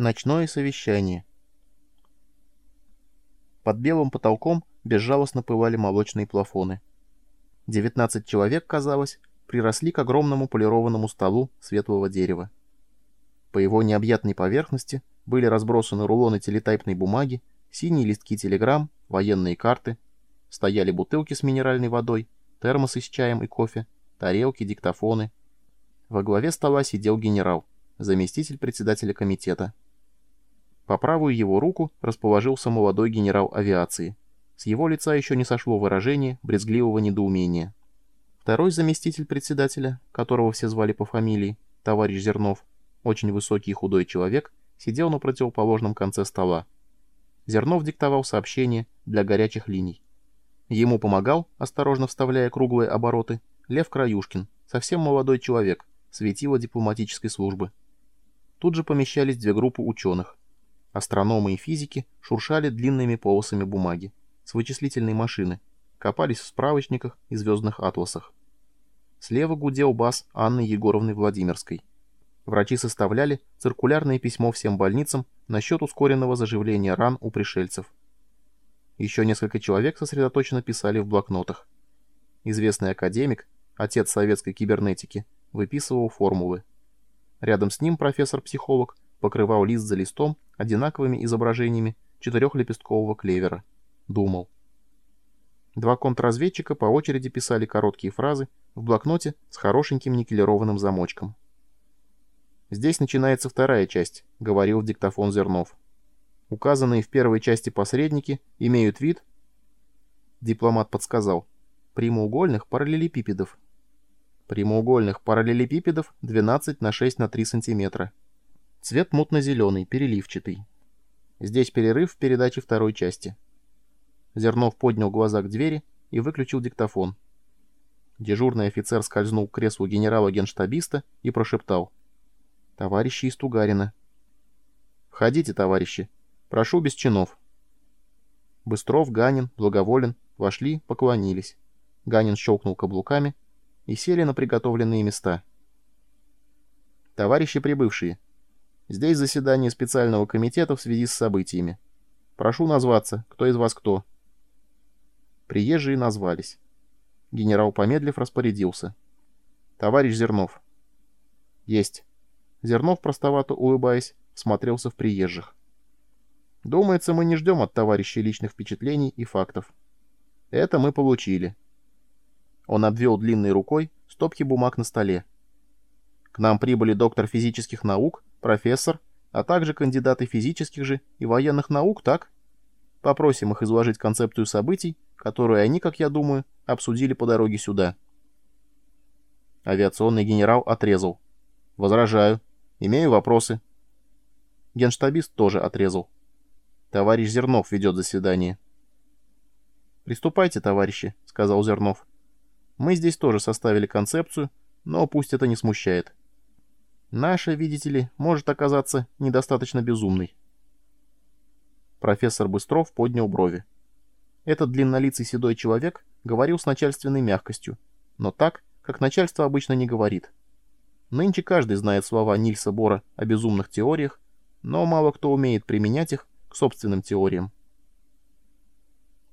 Ночное совещание. Под белым потолком безжалостно пылали молочные плафоны. 19 человек, казалось, приросли к огромному полированному столу светлого дерева. По его необъятной поверхности были разбросаны рулоны телетайпной бумаги, синие листки телеграмм, военные карты, стояли бутылки с минеральной водой, термосы с чаем и кофе, тарелки, диктофоны. Во главе стола сидел генерал, заместитель председателя комитета. По правую его руку расположился молодой генерал авиации. С его лица еще не сошло выражение брезгливого недоумения. Второй заместитель председателя, которого все звали по фамилии, товарищ Зернов, очень высокий и худой человек, сидел на противоположном конце стола. Зернов диктовал сообщение для горячих линий. Ему помогал, осторожно вставляя круглые обороты, Лев Краюшкин, совсем молодой человек, светило дипломатической службы. Тут же помещались две группы ученых. Астрономы и физики шуршали длинными полосами бумаги с вычислительной машины, копались в справочниках и звездных атласах. Слева гудел бас Анны Егоровны Владимирской. Врачи составляли циркулярное письмо всем больницам насчет ускоренного заживления ран у пришельцев. Еще несколько человек сосредоточенно писали в блокнотах. Известный академик, отец советской кибернетики, выписывал формулы. Рядом с ним профессор-психолог покрывал лист за листом одинаковыми изображениями четырехлепесткового клевера. Думал. Два контрразведчика по очереди писали короткие фразы в блокноте с хорошеньким никелированным замочком. «Здесь начинается вторая часть», — говорил диктофон Зернов. «Указанные в первой части посредники имеют вид...» Дипломат подсказал. «Прямоугольных параллелепипедов». «Прямоугольных параллелепипедов 12 на 6 на 3 сантиметра», Цвет мутно-зеленый, переливчатый. Здесь перерыв в передаче второй части. Зернов поднял глаза к двери и выключил диктофон. Дежурный офицер скользнул к креслу генерала-генштабиста и прошептал. «Товарищи из Тугарина». «Входите, товарищи. Прошу без чинов». Быстров, Ганин, Благоволен вошли, поклонились. Ганин щелкнул каблуками и сели на приготовленные места. «Товарищи прибывшие», Здесь заседание специального комитета в связи с событиями. Прошу назваться, кто из вас кто. Приезжие назвались. Генерал, помедлив, распорядился. Товарищ Зернов. Есть. Зернов, простовато улыбаясь, смотрелся в приезжих. Думается, мы не ждем от товарищей личных впечатлений и фактов. Это мы получили. Он обвел длинной рукой стопки бумаг на столе. К нам прибыли доктор физических наук, профессор, а также кандидаты физических же и военных наук, так? Попросим их изложить концепцию событий, которую они, как я думаю, обсудили по дороге сюда. Авиационный генерал отрезал. Возражаю. Имею вопросы. Генштабист тоже отрезал. Товарищ Зернов ведет заседание. «Приступайте, товарищи», — сказал Зернов. «Мы здесь тоже составили концепцию, но пусть это не смущает». Наша, видите ли, может оказаться недостаточно безумной. Профессор Быстров поднял брови. Этот длиннолицый седой человек говорил с начальственной мягкостью, но так, как начальство обычно не говорит. Нынче каждый знает слова Нильса Бора о безумных теориях, но мало кто умеет применять их к собственным теориям.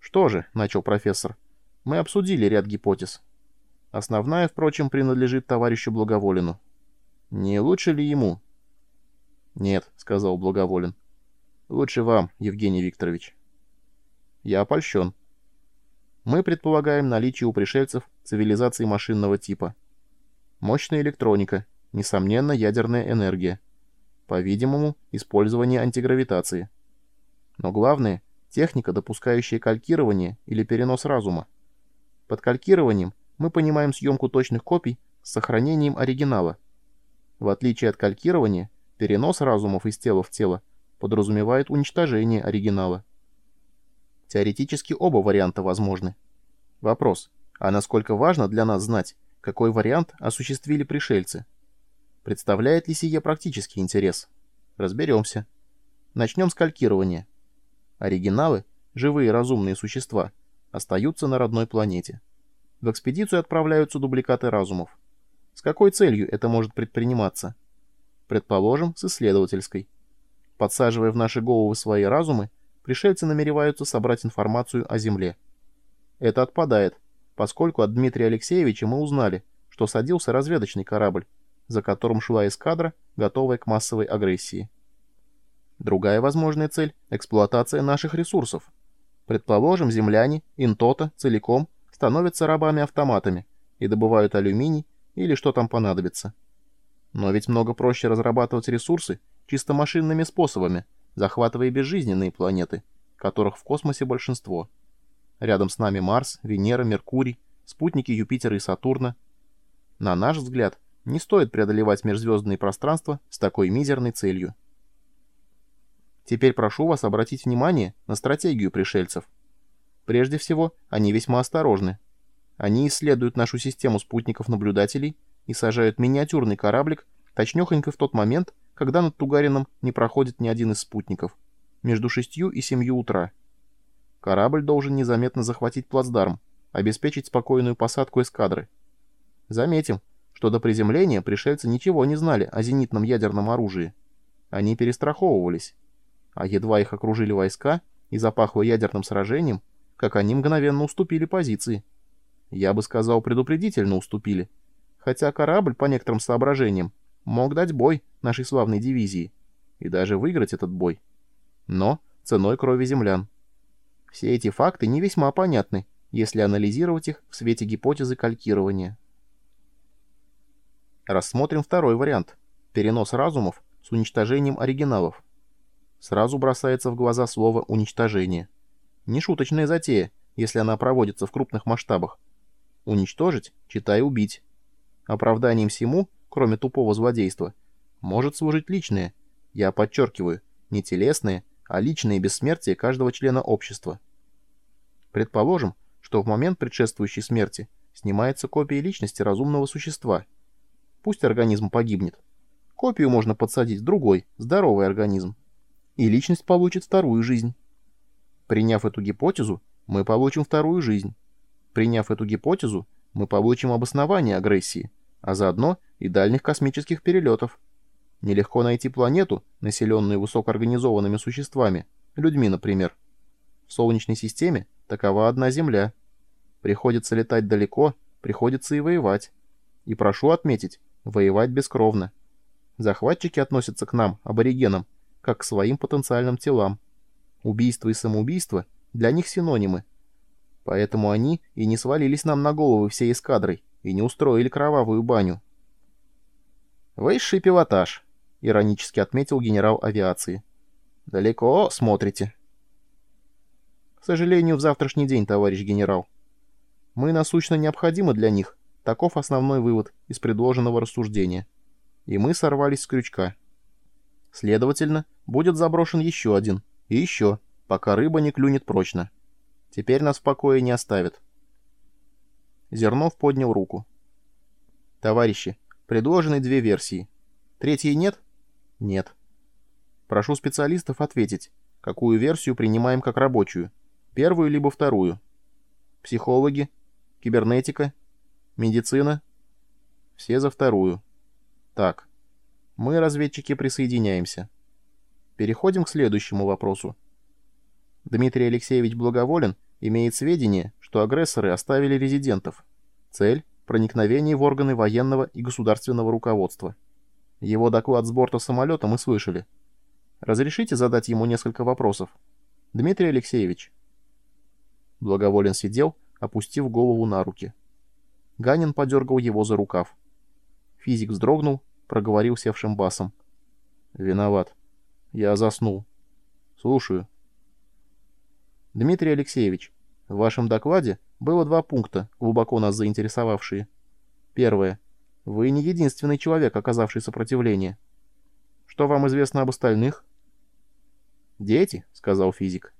«Что же», — начал профессор, — «мы обсудили ряд гипотез. Основная, впрочем, принадлежит товарищу Благоволину. Не лучше ли ему? Нет, сказал Благоволен. Лучше вам, Евгений Викторович. Я опольщен. Мы предполагаем наличие у пришельцев цивилизации машинного типа. Мощная электроника, несомненно, ядерная энергия. По-видимому, использование антигравитации. Но главное — техника, допускающая калькирование или перенос разума. Под калькированием мы понимаем съемку точных копий с сохранением оригинала — в отличие от калькирования, перенос разумов из тела в тело подразумевает уничтожение оригинала. Теоретически оба варианта возможны. Вопрос, а насколько важно для нас знать, какой вариант осуществили пришельцы? Представляет ли сие практический интерес? Разберемся. Начнем с калькирования. Оригиналы, живые разумные существа, остаются на родной планете. В экспедицию отправляются дубликаты разумов. С какой целью это может предприниматься? Предположим, с исследовательской. Подсаживая в наши головы свои разумы, пришельцы намереваются собрать информацию о Земле. Это отпадает, поскольку от Дмитрия Алексеевича мы узнали, что садился разведочный корабль, за которым шла эскадра, готовая к массовой агрессии. Другая возможная цель – эксплуатация наших ресурсов. Предположим, земляне, интота, целиком становятся рабами-автоматами и добывают алюминий или что там понадобится. Но ведь много проще разрабатывать ресурсы чисто машинными способами, захватывая безжизненные планеты, которых в космосе большинство. Рядом с нами Марс, Венера, Меркурий, спутники Юпитера и Сатурна. На наш взгляд, не стоит преодолевать межзвездные пространства с такой мизерной целью. Теперь прошу вас обратить внимание на стратегию пришельцев. Прежде всего, они весьма осторожны. Они исследуют нашу систему спутников-наблюдателей и сажают миниатюрный кораблик точнёхонько в тот момент, когда над Тугарином не проходит ни один из спутников, между шестью и семью утра. Корабль должен незаметно захватить плацдарм, обеспечить спокойную посадку эскадры. Заметим, что до приземления пришельцы ничего не знали о зенитном ядерном оружии. Они перестраховывались а едва их окружили войска и запахло ядерным сражением, как они мгновенно уступили позиции. Я бы сказал, предупредительно уступили. Хотя корабль, по некоторым соображениям, мог дать бой нашей славной дивизии и даже выиграть этот бой. Но ценой крови землян. Все эти факты не весьма понятны, если анализировать их в свете гипотезы калькирования. Рассмотрим второй вариант – перенос разумов с уничтожением оригиналов. Сразу бросается в глаза слово «уничтожение». Нешуточная затея, если она проводится в крупных масштабах. Уничтожить, читай убить. Оправданием всему, кроме тупого злодейства, может служить личное, я подчеркиваю, не телесное, а личное бессмертие каждого члена общества. Предположим, что в момент предшествующей смерти снимается копия личности разумного существа. Пусть организм погибнет. Копию можно подсадить в другой, здоровый организм и личность получит вторую жизнь. Приняв эту гипотезу, мы получим вторую жизнь. Приняв эту гипотезу, мы получим обоснование агрессии, а заодно и дальних космических перелетов. Нелегко найти планету, населенную высокоорганизованными существами, людьми, например. В Солнечной системе такова одна Земля. Приходится летать далеко, приходится и воевать. И прошу отметить, воевать бескровно. Захватчики относятся к нам, аборигенам, как к своим потенциальным телам. Убийство и самоубийство для них синонимы. Поэтому они и не свалились нам на головы всей эскадрой и не устроили кровавую баню. «Высший пилотаж», — иронически отметил генерал авиации. «Далеко смотрите». «К сожалению, в завтрашний день, товарищ генерал. Мы насущно необходимы для них, таков основной вывод из предложенного рассуждения. И мы сорвались с крючка». Следовательно, будет заброшен еще один, и еще, пока рыба не клюнет прочно. Теперь нас в покое не оставят. Зернов поднял руку. Товарищи, предложены две версии. Третьей нет? Нет. Прошу специалистов ответить, какую версию принимаем как рабочую. Первую либо вторую. Психологи, кибернетика, медицина. Все за вторую. Так. Мы, разведчики, присоединяемся. Переходим к следующему вопросу. Дмитрий Алексеевич Благоволен имеет сведения, что агрессоры оставили резидентов. Цель – проникновение в органы военного и государственного руководства. Его доклад с борта самолета мы слышали. Разрешите задать ему несколько вопросов? Дмитрий Алексеевич. Благоволен сидел, опустив голову на руки. Ганин подергал его за рукав. Физик вздрогнул — проговорил севшим басом. «Виноват. Я заснул. Слушаю». «Дмитрий Алексеевич, в вашем докладе было два пункта, глубоко нас заинтересовавшие. Первое. Вы не единственный человек, оказавший сопротивление. Что вам известно об остальных?» «Дети», — сказал физик.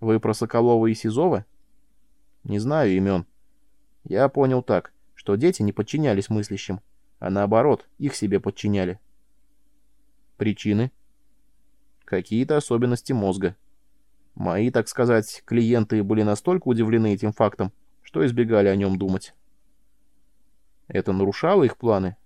«Вы про Соколова и Сизова?» «Не знаю имен. Я понял так, что дети не подчинялись мыслящим, а наоборот, их себе подчиняли. Причины? Какие-то особенности мозга. Мои, так сказать, клиенты были настолько удивлены этим фактом, что избегали о нем думать. Это нарушало их планы?